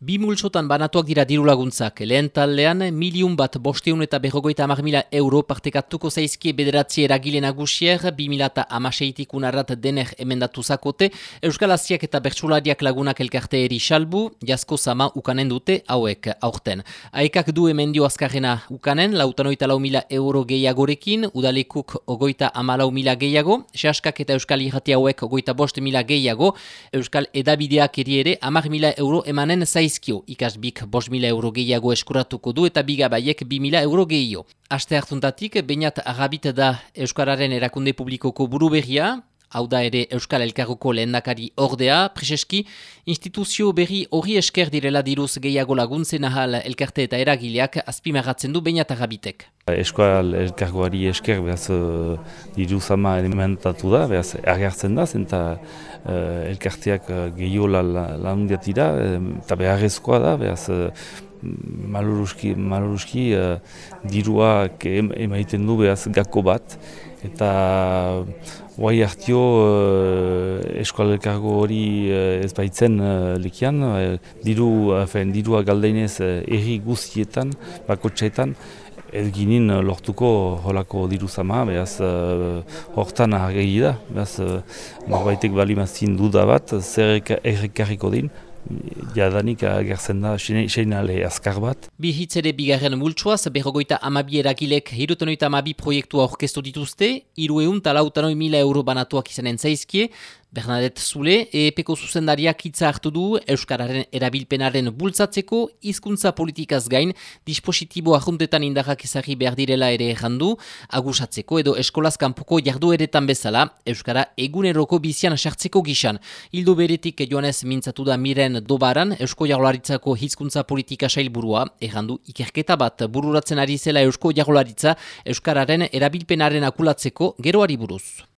Bi multsotan banatuak dira diru laguntzak. Lehen taldean, miliun bat bosteun eta berrogoita amar mila euro partekatuko zaizkie bederatzi eragile nagusier, bi mila eta amaseitik unarrat dener emendatu zakote, Euskal Aziak eta Bertsulariak lagunak elkarte eri salbu, jasko sama ukanen dute hauek aurten. Aekak du emendio azkarrena ukanen, lautan oita lau mila euro gehiagorekin, udalekuk ogoita amalau mila gehiago, sehaskak eta Euskal Irrati hauek ogoita bost mila gehiago, Euskal Edabideak eri ere amar mila euro emanen zaiz zaizkio ikasbik bos mila euro gehiago eskuratuko du eta bigabaiek bi mila euro gehiago. Aste hartuntatik, bainat agabit da Euskararen erakunde publikoko buru berria, hau da ere Euskal Elkarroko lehendakari ordea, preseski, instituzio berri hori esker direla diruz gehiago laguntzen ahal elkarte eta eragileak azpimarratzen du bainat agabitek. Euskal Elkargoari esker behaz uh, diru zama elementatu da, behaz agertzen da, zenta uh, elkarteak uh, gehiola lan dira, eta beharrezkoa da, behaz maluruski, maluruski uh, diruak emaiten du behaz gako bat, eta guai hartio uh, eskualerkargo hori uh, ez baitzen uh, likian, uh, diru, uh, dirua galdeinez uh, erri guztietan, bakotxeetan, ez ginen lortuko holako diru zama, behaz uh, hortan argegi da, behaz uh, norbaitek balimazin duda bat, zer errekarriko din, jadanik agertzen da seinale azkar bat. Bi hitzere bigarren multsuaz, berrogoita amabi eragilek hirutenoita amabi proiektua orkestu dituzte, iru eun talautanoi mila euro banatuak izanen zaizkie, Bernadette Zule, EPeko zuzendariak hitza hartu du Euskararen erabilpenaren bultzatzeko, hizkuntza politikaz gain, dispositibo ahuntetan indarrak ezagri behar direla ere errandu, agusatzeko edo eskolaz kanpoko jardu eretan bezala, Euskara eguneroko bizian sartzeko gixan. Hildo beretik joanez mintzatu da miren dobaran, Eusko Jagolaritzako hizkuntza politika sailburua, errandu ikerketa bat bururatzen ari zela Eusko Jagolaritza Euskararen erabilpenaren akulatzeko geroari buruz.